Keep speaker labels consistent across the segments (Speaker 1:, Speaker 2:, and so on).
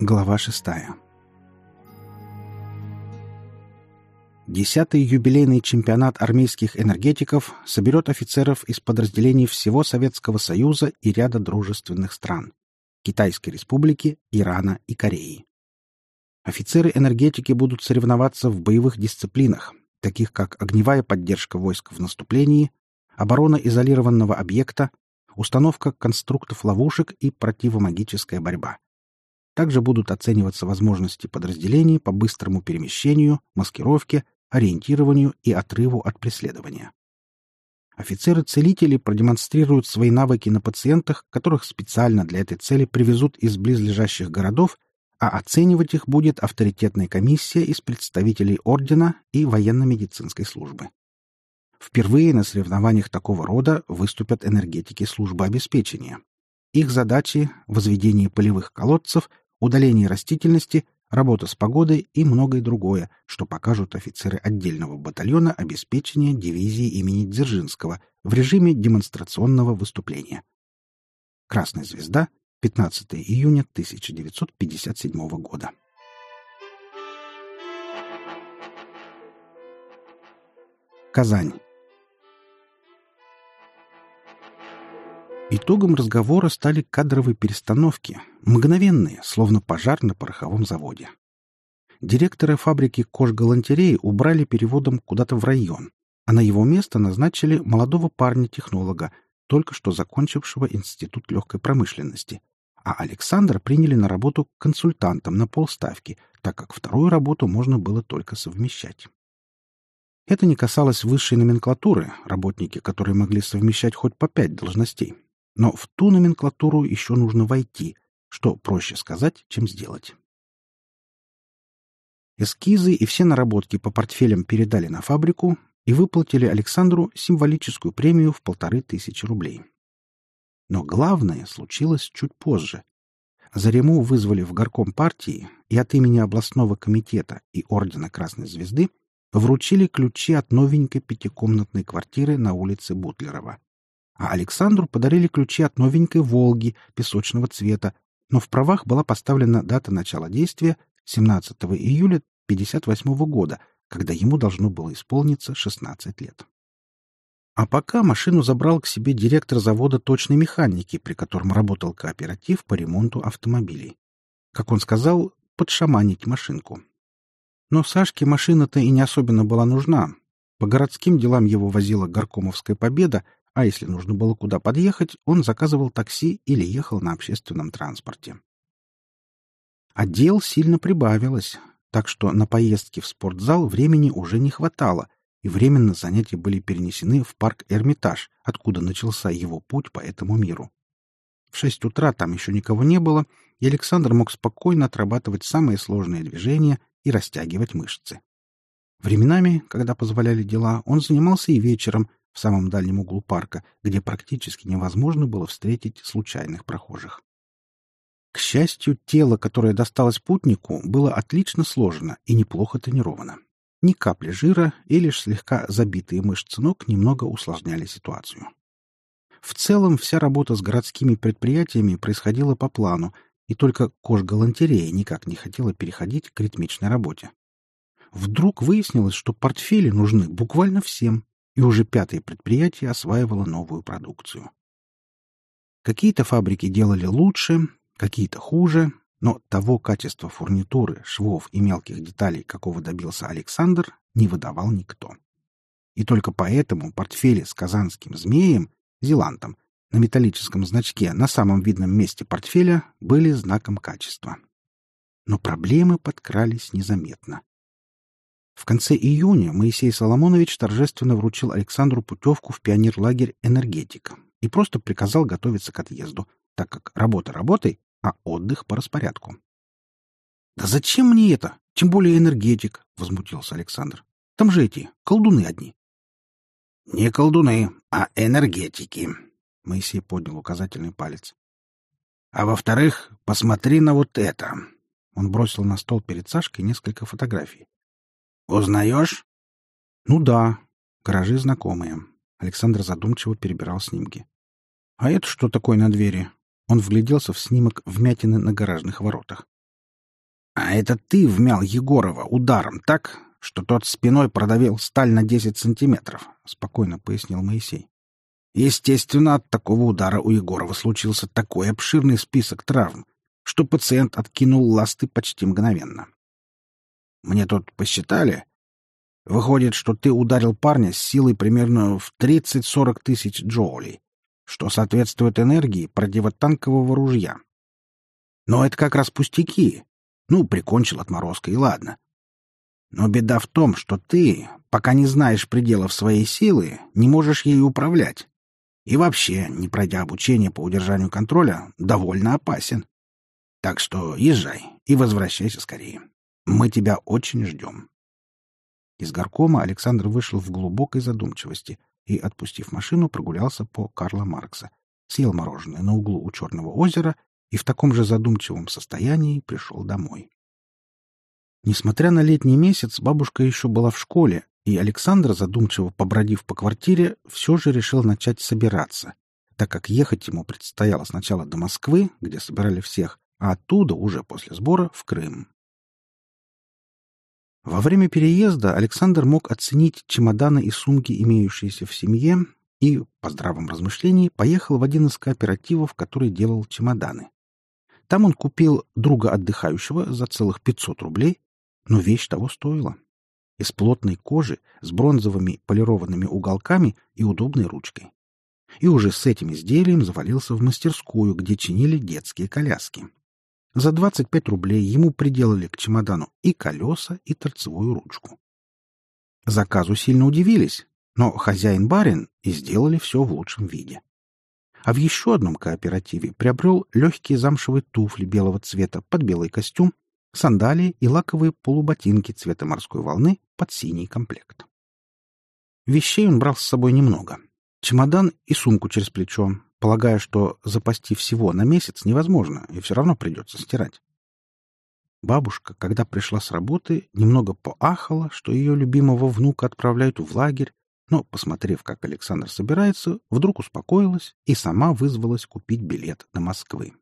Speaker 1: Глава шестая Десятый юбилейный чемпионат армейских энергетиков соберет офицеров из подразделений всего Советского Союза и ряда дружественных стран – Китайской Республики, Ирана и Кореи. Офицеры-энергетики будут соревноваться в боевых дисциплинах, таких как огневая поддержка войск в наступлении, оборона изолированного объекта, установка конструктов ловушек и противомагическая борьба. Также будут оцениваться возможности подразделений по быстрому перемещению, маскировке, ориентированию и отрыву от преследования. Офицеры-целители продемонстрируют свои навыки на пациентах, которых специально для этой цели привезут из близлежащих городов, а оценивать их будет авторитетная комиссия из представителей ордена и военно-медицинской службы. Впервые на соревнованиях такого рода выступят энергетики службы обеспечения. Их задачи — возведение полевых колодцев, удаление растительности, работа с погодой и многое другое, что покажут офицеры отдельного батальона обеспечения дивизии имени Дзержинского в режиме демонстрационного выступления. Красная звезда, 15 июня 1957 года. Казань. Итогом разговора стали кадровые перестановки, мгновенные, словно пожар на пороховом заводе. Директора фабрики кожгалантереи убрали переводом куда-то в район, а на его место назначили молодого парня-технолога, только что закончившего Институт легкой промышленности. А Александра приняли на работу консультантом на полставки, так как вторую работу можно было только совмещать. Это не касалось высшей номенклатуры, работники, которые могли совмещать хоть по пять должностей. Но в ту номенклатуру еще нужно войти, что проще сказать, чем сделать. Эскизы и все наработки по портфелям передали на фабрику и выплатили Александру символическую премию в полторы тысячи рублей. Но главное случилось чуть позже. Зарему вызвали в горком партии и от имени областного комитета и Ордена Красной Звезды вручили ключи от новенькой пятикомнатной квартиры на улице Бутлерова а Александру подарили ключи от новенькой «Волги» песочного цвета, но в правах была поставлена дата начала действия 17 июля 1958 года, когда ему должно было исполниться 16 лет. А пока машину забрал к себе директор завода точной механики, при котором работал кооператив по ремонту автомобилей. Как он сказал, подшаманить машинку. Но Сашке машина-то и не особенно была нужна. По городским делам его возила горкомовская победа, а если нужно было куда подъехать, он заказывал такси или ехал на общественном транспорте. Отдел сильно прибавилось, так что на поездки в спортзал времени уже не хватало, и временно занятия были перенесены в парк Эрмитаж, откуда начался его путь по этому миру. В шесть утра там еще никого не было, и Александр мог спокойно отрабатывать самые сложные движения и растягивать мышцы. Временами, когда позволяли дела, он занимался и вечером, в самом дальнем углу парка, где практически невозможно было встретить случайных прохожих. К счастью, тело, которое досталось путнику, было отлично сложено и неплохо тренировано. Ни капли жира и лишь слегка забитые мышцы ног немного усложняли ситуацию. В целом вся работа с городскими предприятиями происходила по плану, и только кожгалантерея никак не хотела переходить к ритмичной работе. Вдруг выяснилось, что портфели нужны буквально всем, и уже пятое предприятие осваивало новую продукцию. Какие-то фабрики делали лучше, какие-то хуже, но того качества фурнитуры, швов и мелких деталей, какого добился Александр, не выдавал никто. И только поэтому портфели с казанским змеем, зелантом, на металлическом значке на самом видном месте портфеля были знаком качества. Но проблемы подкрались незаметно. В конце июня Моисей Соломонович торжественно вручил Александру путевку в пионерлагерь «Энергетик» и просто приказал готовиться к отъезду, так как работа работой, а отдых по распорядку. «Да зачем мне это? Тем более энергетик!» — возмутился Александр. «Там же эти, колдуны одни». «Не колдуны, а энергетики», — Моисей поднял указательный палец. «А во-вторых, посмотри на вот это». Он бросил на стол перед Сашкой несколько фотографий. Узнаешь? Ну да. Гаражи знакомые. Александр задумчиво перебирал снимки. А это что такое на двери? Он вгляделся в снимок вмятины на гаражных воротах. «А это ты вмял Егорова ударом, так, что тот спиной продавил сталь на десять сантиметров», — спокойно пояснил Моисей. Естественно, от такого удара у Егорова случился такой обширный список травм, что пациент откинул ласты почти мгновенно. Мне тут посчитали. Выходит, что ты ударил парня с силой примерно в 30-40 тысяч джоулей, что соответствует энергии противотанкового ружья. Но это как раз пустяки. Ну, прикончил отморозка, и ладно. Но беда в том, что ты, пока не знаешь пределов своей силы, не можешь ею управлять. И вообще, не пройдя обучение по удержанию контроля, довольно опасен. Так что езжай и возвращайся скорее. Мы тебя очень ждем. Из горкома Александр вышел в глубокой задумчивости и, отпустив машину, прогулялся по Карла Маркса, съел мороженое на углу у Черного озера и в таком же задумчивом состоянии пришел домой. Несмотря на летний месяц, бабушка еще была в школе, и Александр, задумчиво побродив по квартире, все же решил начать собираться, так как ехать ему предстояло сначала до Москвы, где собирали всех, а оттуда, уже после сбора, в Крым. Во время переезда Александр мог оценить чемоданы и сумки, имеющиеся в семье, и, по здравом размышлении, поехал в один из кооперативов, который делал чемоданы. Там он купил друга отдыхающего за целых 500 рублей, но вещь того стоила из плотной кожи с бронзовыми полированными уголками и удобной ручкой. И уже с этим изделием завалился в мастерскую, где чинили детские коляски. За 25 рублей ему приделали к чемодану и колеса, и торцевую ручку. Заказу сильно удивились, но хозяин-барин и сделали все в лучшем виде. А в еще одном кооперативе приобрел легкие замшевые туфли белого цвета под белый костюм сандалии и лаковые полуботинки цвета морской волны под синий комплект. Вещей он брал с собой немного. Чемодан и сумку через плечо, полагая, что запасти всего на месяц невозможно, и все равно придется стирать. Бабушка, когда пришла с работы, немного поахала, что ее любимого внука отправляют в лагерь, но, посмотрев, как Александр собирается, вдруг успокоилась и сама вызвалась купить билет до Москвы.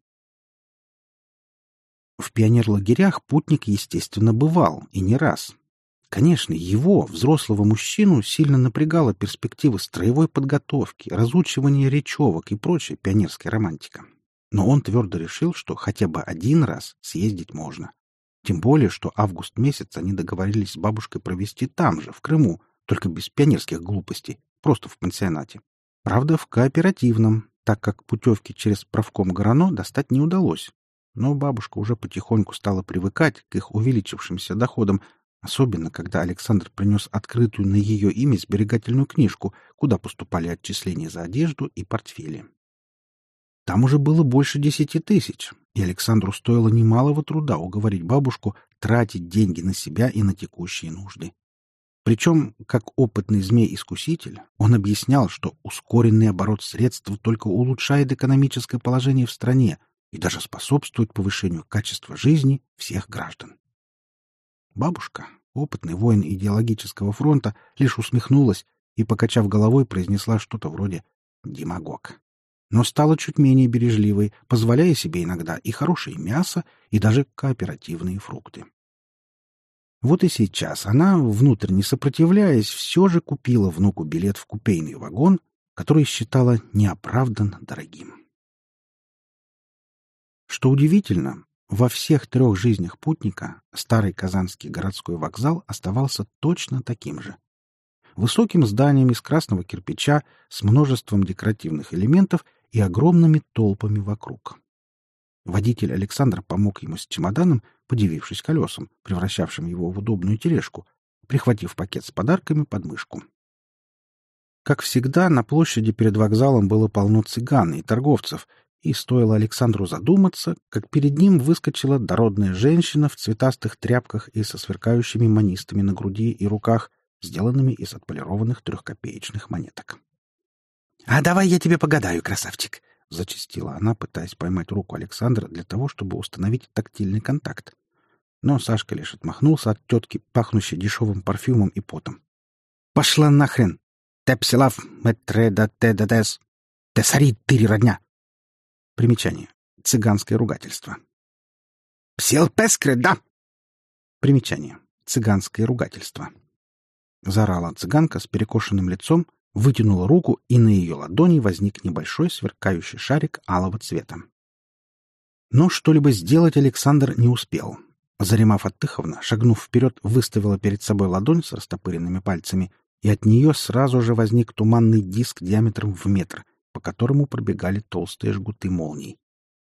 Speaker 1: В пионерлагерях путник, естественно, бывал, и не раз. Конечно, его, взрослого мужчину, сильно напрягала перспектива строевой подготовки, разучивания речевок и прочая пионерская романтика. Но он твердо решил, что хотя бы один раз съездить можно. Тем более, что август месяц они договорились с бабушкой провести там же, в Крыму, только без пионерских глупостей, просто в пансионате. Правда, в кооперативном, так как путевки через правком Горано достать не удалось, но бабушка уже потихоньку стала привыкать к их увеличившимся доходам, особенно когда Александр принес открытую на ее имя сберегательную книжку, куда поступали отчисления за одежду и портфели. Там уже было больше десяти тысяч, и Александру стоило немалого труда уговорить бабушку тратить деньги на себя и на текущие нужды. Причем, как опытный змей-искуситель, он объяснял, что ускоренный оборот средств только улучшает экономическое положение в стране, и даже способствует повышению качества жизни всех граждан. Бабушка, опытный воин идеологического фронта, лишь усмехнулась и, покачав головой, произнесла что-то вроде «демагог». Но стала чуть менее бережливой, позволяя себе иногда и хорошее мясо, и даже кооперативные фрукты. Вот и сейчас она, внутренне сопротивляясь, все же купила внуку билет в купейный вагон, который считала неоправданно дорогим. Что удивительно, во всех трех жизнях путника старый Казанский городской вокзал оставался точно таким же. Высоким зданием из красного кирпича с множеством декоративных элементов и огромными толпами вокруг. Водитель Александр помог ему с чемоданом, подивившись колесам, превращавшим его в удобную тележку, прихватив пакет с подарками под мышку. Как всегда, на площади перед вокзалом было полно цыган и торговцев, и стоило Александру задуматься, как перед ним выскочила дородная женщина в цветастых тряпках и со сверкающими манистами на груди и руках, сделанными из отполированных трехкопеечных монеток. — А давай я тебе погадаю, красавчик! — зачастила она, пытаясь поймать руку Александра для того, чтобы установить тактильный контакт. Но Сашка лишь отмахнулся от тетки, пахнущей дешевым парфюмом и потом. — Пошла нахрен! Тепсилав, метре да те! Тесари, ты родня! Примечание. Цыганское ругательство. «Псел пескре, да!» Примечание. Цыганское ругательство. Заорала цыганка с перекошенным лицом, вытянула руку, и на ее ладони возник небольшой сверкающий шарик алого цвета. Но что-либо сделать Александр не успел. Зарима Фаттыховна, шагнув вперед, выставила перед собой ладонь с растопыренными пальцами, и от нее сразу же возник туманный диск диаметром в метр, по которому пробегали толстые жгуты молний.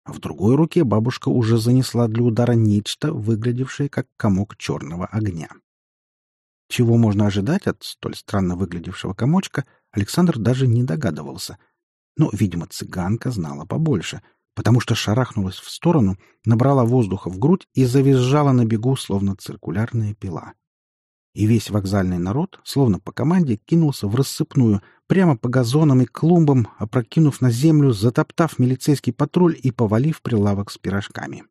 Speaker 1: А в другой руке бабушка уже занесла для удара нечто, выглядевшее как комок черного огня. Чего можно ожидать от столь странно выглядевшего комочка, Александр даже не догадывался. Но, видимо, цыганка знала побольше, потому что шарахнулась в сторону, набрала воздуха в грудь и завизжала на бегу, словно циркулярная пила. И весь вокзальный народ, словно по команде, кинулся в рассыпную, прямо по газонам и клумбам, опрокинув на землю, затоптав милицейский патруль и повалив прилавок с пирожками.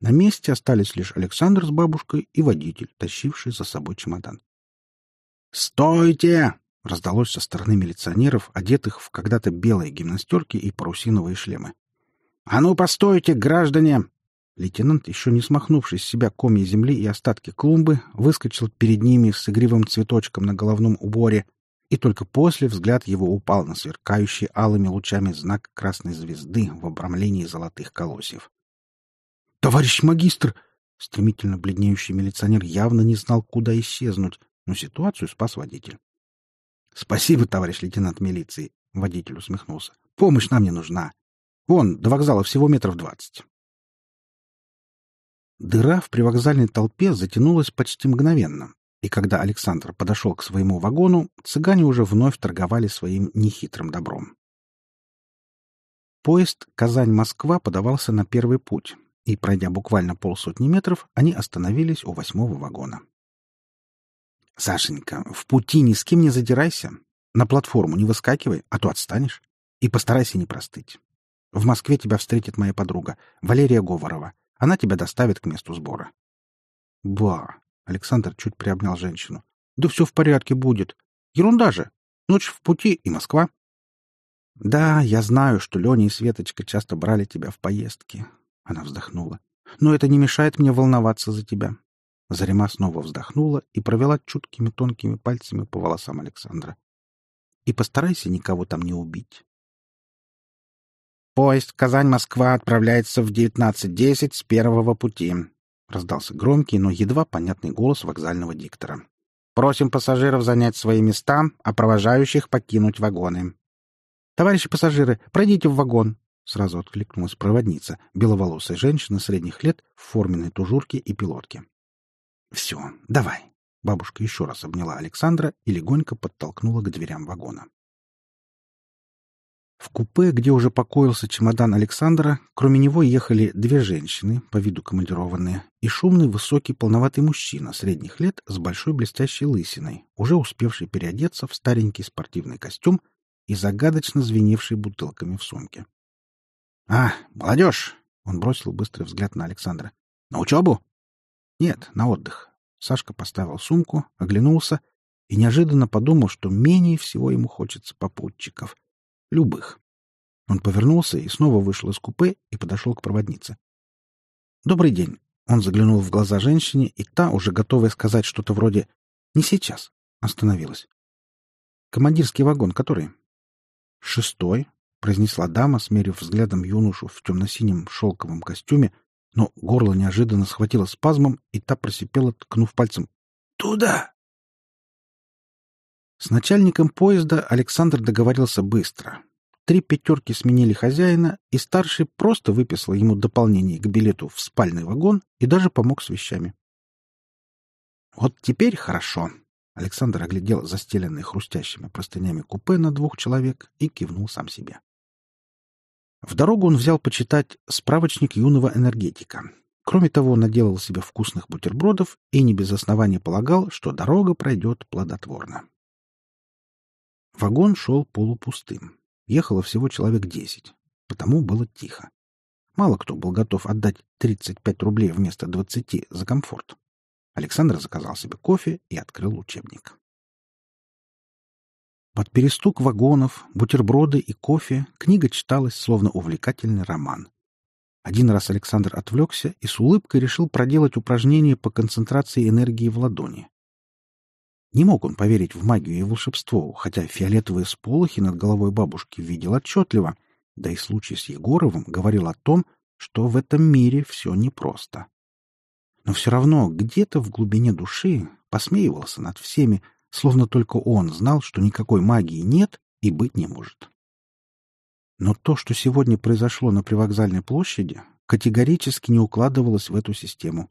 Speaker 1: На месте остались лишь Александр с бабушкой и водитель, тащивший за собой чемодан. «Стойте!» — раздалось со стороны милиционеров, одетых в когда-то белые гимнастерки и парусиновые шлемы. «А ну, постойте, граждане!» Лейтенант, еще не смахнувший с себя комья земли и остатки клумбы, выскочил перед ними с игривым цветочком на головном уборе, и только после взгляд его упал на сверкающий алыми лучами знак красной звезды в обрамлении золотых колосьев. «Товарищ магистр!» Стремительно бледнеющий милиционер явно не знал, куда исчезнуть, но ситуацию спас водитель. «Спасибо, товарищ лейтенант милиции!» — водитель усмехнулся. «Помощь нам не нужна. Вон, до вокзала всего метров двадцать». Дыра в привокзальной толпе затянулась почти мгновенно, и когда Александр подошел к своему вагону, цыгане уже вновь торговали своим нехитрым добром. Поезд Казань-Москва подавался на первый путь, и, пройдя буквально полсотни метров, они остановились у восьмого вагона. «Сашенька, в пути ни с кем не задирайся. На платформу не выскакивай, а то отстанешь. И постарайся не простыть. В Москве тебя встретит моя подруга, Валерия Говорова. Она тебя доставит к месту сбора. Ба! Александр чуть приобнял женщину. Да все в порядке будет. Ерунда же. Ночь в пути и Москва. Да, я знаю, что Леня и Светочка часто брали тебя в поездки. Она вздохнула. Но это не мешает мне волноваться за тебя. Зарима снова вздохнула и провела чуткими тонкими пальцами по волосам Александра. И постарайся никого там не убить. «Поезд Казань-Москва отправляется в 19.10 с первого пути», — раздался громкий, но едва понятный голос вокзального диктора. «Просим пассажиров занять свои места, а провожающих покинуть вагоны». «Товарищи пассажиры, пройдите в вагон», — сразу откликнулась проводница, беловолосая женщина средних лет в форменной тужурке и пилотке. «Все, давай». Бабушка еще раз обняла Александра и легонько подтолкнула к дверям вагона. В купе, где уже покоился чемодан Александра, кроме него ехали две женщины, по виду командированные, и шумный высокий полноватый мужчина средних лет с большой блестящей лысиной, уже успевший переодеться в старенький спортивный костюм и загадочно звеневший бутылками в сумке. — А, молодежь! — он бросил быстрый взгляд на Александра. — На учебу? — Нет, на отдых. Сашка поставил сумку, оглянулся и неожиданно подумал, что менее всего ему хочется попутчиков — Любых. Он повернулся и снова вышел из купе и подошел к проводнице. «Добрый день». Он заглянул в глаза женщине, и та, уже готовая сказать что-то вроде «Не сейчас», остановилась. «Командирский вагон который?» «Шестой», — произнесла дама, смерив взглядом юношу в темно-синем шелковом костюме, но горло неожиданно схватило спазмом, и та просипела, ткнув пальцем. «Туда!» С начальником поезда Александр договорился быстро. Три пятерки сменили хозяина, и старший просто выписал ему дополнение к билету в спальный вагон и даже помог с вещами. «Вот теперь хорошо», — Александр оглядел застеленные хрустящими простынями купе на двух человек и кивнул сам себе. В дорогу он взял почитать справочник юного энергетика. Кроме того, наделал себе вкусных бутербродов и не без основания полагал, что дорога пройдет плодотворно. Вагон шел полупустым. Ехало всего человек десять, потому было тихо. Мало кто был готов отдать 35 рублей вместо 20 за комфорт. Александр заказал себе кофе и открыл учебник. Под перестук вагонов, бутерброды и кофе книга читалась словно увлекательный роман. Один раз Александр отвлекся и с улыбкой решил проделать упражнение по концентрации энергии в ладони. Не мог он поверить в магию и волшебство, хотя фиолетовые сполохи над головой бабушки видел отчетливо, да и случай с Егоровым говорил о том, что в этом мире все непросто. Но все равно где-то в глубине души посмеивался над всеми, словно только он знал, что никакой магии нет и быть не может. Но то, что сегодня произошло на привокзальной площади, категорически не укладывалось в эту систему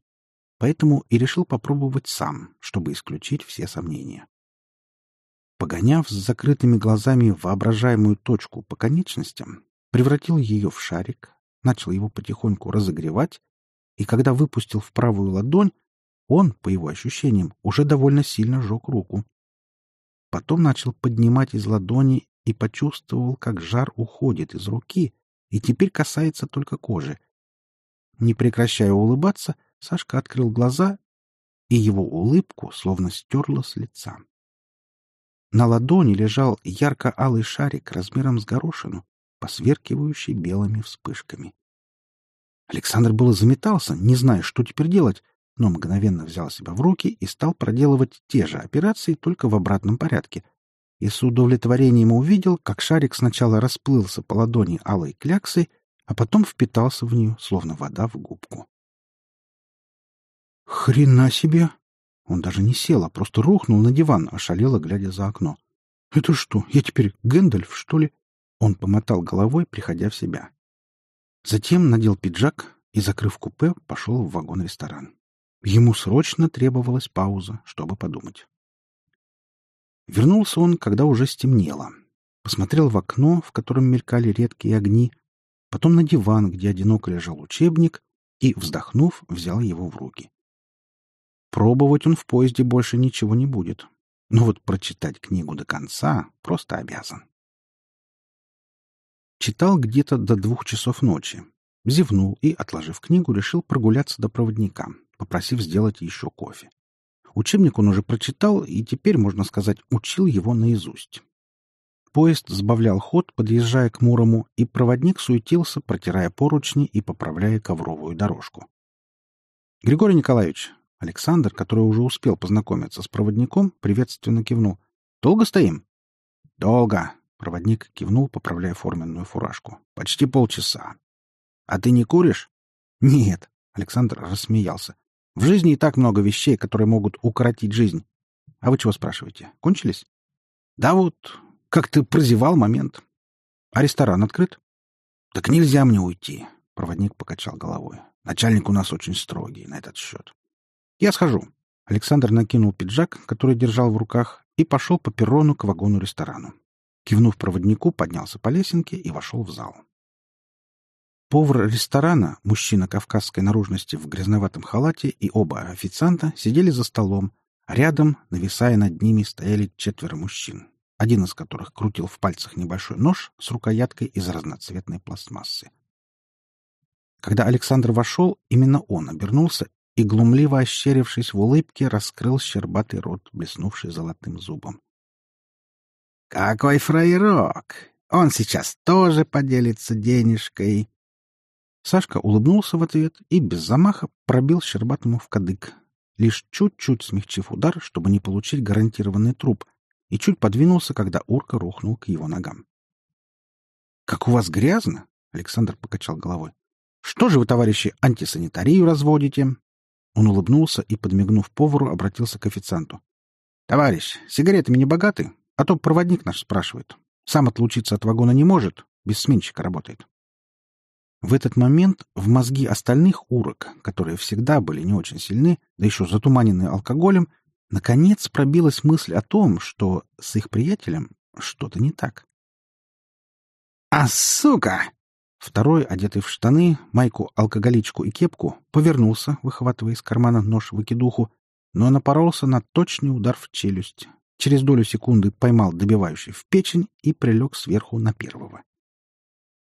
Speaker 1: поэтому и решил попробовать сам, чтобы исключить все сомнения. Погоняв с закрытыми глазами воображаемую точку по конечностям, превратил ее в шарик, начал его потихоньку разогревать, и когда выпустил в правую ладонь, он, по его ощущениям, уже довольно сильно жег руку. Потом начал поднимать из ладони и почувствовал, как жар уходит из руки и теперь касается только кожи. Не прекращая улыбаться, Сашка открыл глаза, и его улыбку словно стерло с лица. На ладони лежал ярко-алый шарик размером с горошину, посверкивающий белыми вспышками. Александр было заметался, не зная, что теперь делать, но мгновенно взял себя в руки и стал проделывать те же операции, только в обратном порядке. И с удовлетворением увидел, как шарик сначала расплылся по ладони алой кляксой, а потом впитался в нее, словно вода в губку. «Хрена себе!» Он даже не сел, а просто рухнул на диван, ошалело, глядя за окно. «Это что, я теперь Гэндальф, что ли?» Он помотал головой, приходя в себя. Затем надел пиджак и, закрыв купе, пошел в вагон-ресторан. Ему срочно требовалась пауза, чтобы подумать. Вернулся он, когда уже стемнело. Посмотрел в окно, в котором мелькали редкие огни, потом на диван, где одиноко лежал учебник, и, вздохнув, взял его в руки. Пробовать он в поезде больше ничего не будет. Но вот прочитать книгу до конца просто обязан. Читал где-то до двух часов ночи. Зевнул и, отложив книгу, решил прогуляться до проводника, попросив сделать еще кофе. Учебник он уже прочитал и теперь, можно сказать, учил его наизусть. Поезд сбавлял ход, подъезжая к Мурому, и проводник суетился, протирая поручни и поправляя ковровую дорожку. — Григорий Николаевич, Александр, который уже успел познакомиться с проводником, приветственно кивнул. «Долго стоим?» «Долго», — проводник кивнул, поправляя форменную фуражку. «Почти полчаса». «А ты не куришь?» «Нет», — Александр рассмеялся. «В жизни и так много вещей, которые могут укоротить жизнь. А вы чего спрашиваете? Кончились?» «Да вот, как ты прозевал момент. А ресторан открыт?» «Так нельзя мне уйти», — проводник покачал головой. «Начальник у нас очень строгий на этот счет». «Я схожу». Александр накинул пиджак, который держал в руках, и пошел по перрону к вагону-ресторану. Кивнув проводнику, поднялся по лесенке и вошел в зал. Повар ресторана, мужчина кавказской наружности в грязноватом халате и оба официанта сидели за столом, а рядом, нависая над ними, стояли четверо мужчин, один из которых крутил в пальцах небольшой нож с рукояткой из разноцветной пластмассы. Когда Александр вошел, именно он обернулся и, глумливо ощерившись в улыбке, раскрыл щербатый рот, блеснувший золотым зубом. «Какой фраерок! Он сейчас тоже поделится денежкой!» Сашка улыбнулся в ответ и без замаха пробил щербатому в кадык, лишь чуть-чуть смягчив удар, чтобы не получить гарантированный труп, и чуть подвинулся, когда урка рухнул к его ногам. «Как у вас грязно!» — Александр покачал головой. «Что же вы, товарищи, антисанитарию разводите? Он улыбнулся и, подмигнув повару, обратился к официанту. «Товарищ, сигаретами не богаты, а то проводник наш спрашивает. Сам отлучиться от вагона не может, без сменщика работает». В этот момент в мозги остальных урок, которые всегда были не очень сильны, да еще затуманены алкоголем, наконец пробилась мысль о том, что с их приятелем что-то не так. «А, сука!» Второй, одетый в штаны, майку, алкоголичку и кепку, повернулся, выхватывая из кармана нож-выкидуху, но напоролся на точный удар в челюсть. Через долю секунды поймал добивающий в печень и прилег сверху на первого.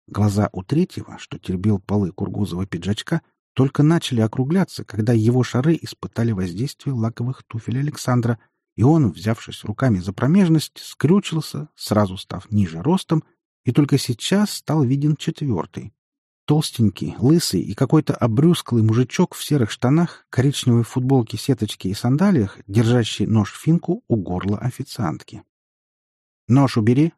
Speaker 1: Глаза у третьего, что тербил полы кургузого пиджачка, только начали округляться, когда его шары испытали воздействие лаковых туфель Александра, и он, взявшись руками за промежность, скрючился, сразу став ниже ростом и только сейчас стал виден четвертый. Толстенький, лысый и какой-то обрюзглый мужичок в серых штанах, коричневой футболке, сеточке и сандалиях, держащий нож-финку у горла официантки. «Нож убери!»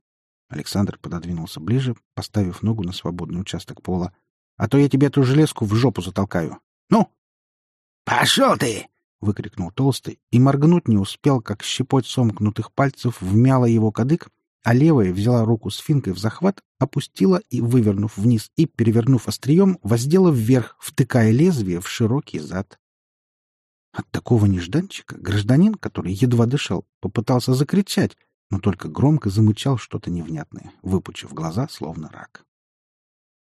Speaker 1: Александр пододвинулся ближе, поставив ногу на свободный участок пола. «А то я тебе эту железку в жопу затолкаю! Ну!»
Speaker 2: «Пошел ты!»
Speaker 1: — выкрикнул Толстый, и моргнуть не успел, как щепоть сомкнутых пальцев вмяла его кадык, а левая взяла руку с финкой в захват, опустила и, вывернув вниз и перевернув острием, воздела вверх, втыкая лезвие в широкий зад. От такого нежданчика гражданин, который едва дышал, попытался закричать, но только громко замычал что-то невнятное, выпучив глаза, словно рак.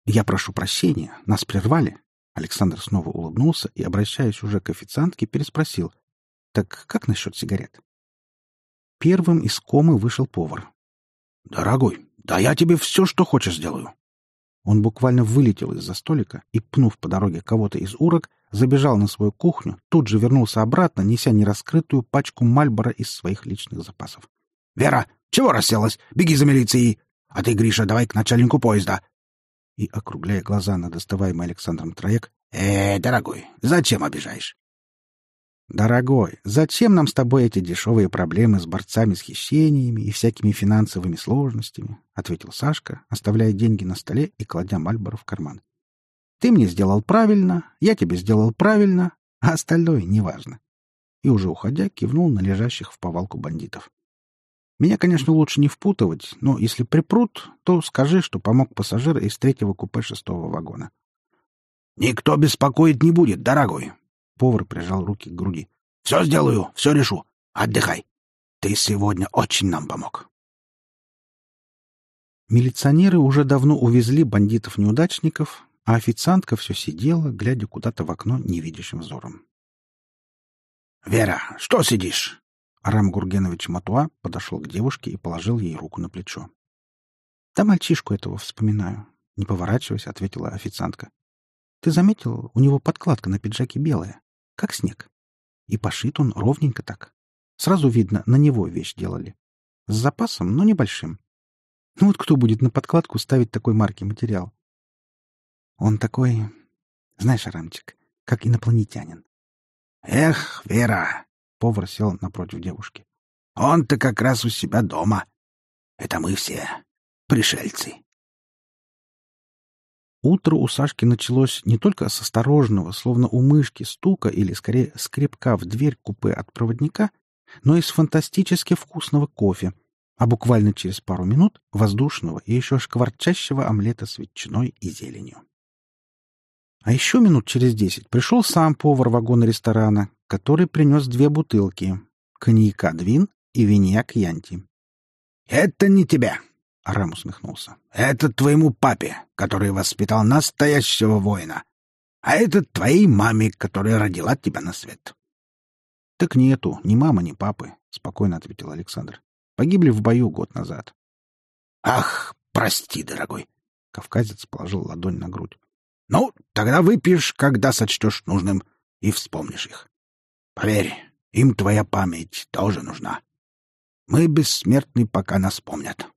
Speaker 1: «Я прошу прощения, нас прервали». Александр снова улыбнулся и, обращаясь уже к официантке, переспросил. «Так как насчет сигарет?» Первым из комы вышел повар.
Speaker 2: «Дорогой, да я тебе все, что хочешь, сделаю».
Speaker 1: Он буквально вылетел из-за столика и, пнув по дороге кого-то из урок, забежал на свою кухню, тут же вернулся обратно, неся нераскрытую пачку Мальбора из своих личных запасов.
Speaker 2: «Вера, чего расселась? Беги за милицией! А ты, Гриша, давай к начальнику поезда!»
Speaker 1: И, округляя глаза на доставаемый Александром троек,
Speaker 2: «Э, дорогой, зачем обижаешь?»
Speaker 1: «Дорогой, зачем нам с тобой эти дешевые проблемы с борцами с хищениями и всякими финансовыми сложностями?» — ответил Сашка, оставляя деньги на столе и кладя Мальборо в карман. «Ты мне сделал правильно, я тебе сделал правильно, а остальное неважно». И уже уходя, кивнул на лежащих в повалку бандитов. «Меня, конечно, лучше не впутывать, но если припрут, то скажи, что помог пассажир из третьего купе шестого вагона».
Speaker 2: «Никто беспокоить не будет, дорогой.
Speaker 1: Повар прижал руки к груди.
Speaker 2: «Все сделаю, все решу. Отдыхай. Ты сегодня очень нам помог».
Speaker 1: Милиционеры уже давно увезли бандитов-неудачников, а официантка все сидела, глядя куда-то в окно невидящим взором.
Speaker 2: «Вера, что сидишь?»
Speaker 1: Арам Гургенович Матуа подошел к девушке и положил ей руку на плечо. «Да мальчишку этого вспоминаю», — не поворачиваясь, ответила официантка. «Ты заметил, у него подкладка на пиджаке белая? Как снег. И пошит он ровненько так. Сразу видно, на него вещь делали. С запасом, но небольшим. Ну вот кто будет на подкладку ставить такой марки материал? Он такой, знаешь, Арамчик, как инопланетянин.
Speaker 2: Эх, Вера! Повар сел напротив девушки. Он-то как раз у себя дома. Это мы все пришельцы.
Speaker 1: Утро у Сашки началось не только с осторожного, словно у мышки, стука или, скорее, скребка в дверь купе от проводника, но и с фантастически вкусного кофе, а буквально через пару минут — воздушного и еще шкварчащего омлета с ветчиной и зеленью. А еще минут через десять пришел сам повар вагона ресторана, который принес две бутылки — коньяка «Двин» и виньяк «Янти».
Speaker 2: «Это не тебя!»
Speaker 1: Арам усмехнулся.
Speaker 2: «Это твоему папе, который воспитал настоящего воина. А это твоей маме, которая родила тебя на свет».
Speaker 1: «Так нету, ни мамы, ни папы», — спокойно ответил Александр. «Погибли в бою год назад».
Speaker 2: «Ах, прости, дорогой!»
Speaker 1: — кавказец положил ладонь на грудь.
Speaker 2: «Ну, тогда выпьешь, когда сочтешь нужным, и вспомнишь их. Поверь, им твоя память тоже нужна. Мы бессмертны, пока нас помнят».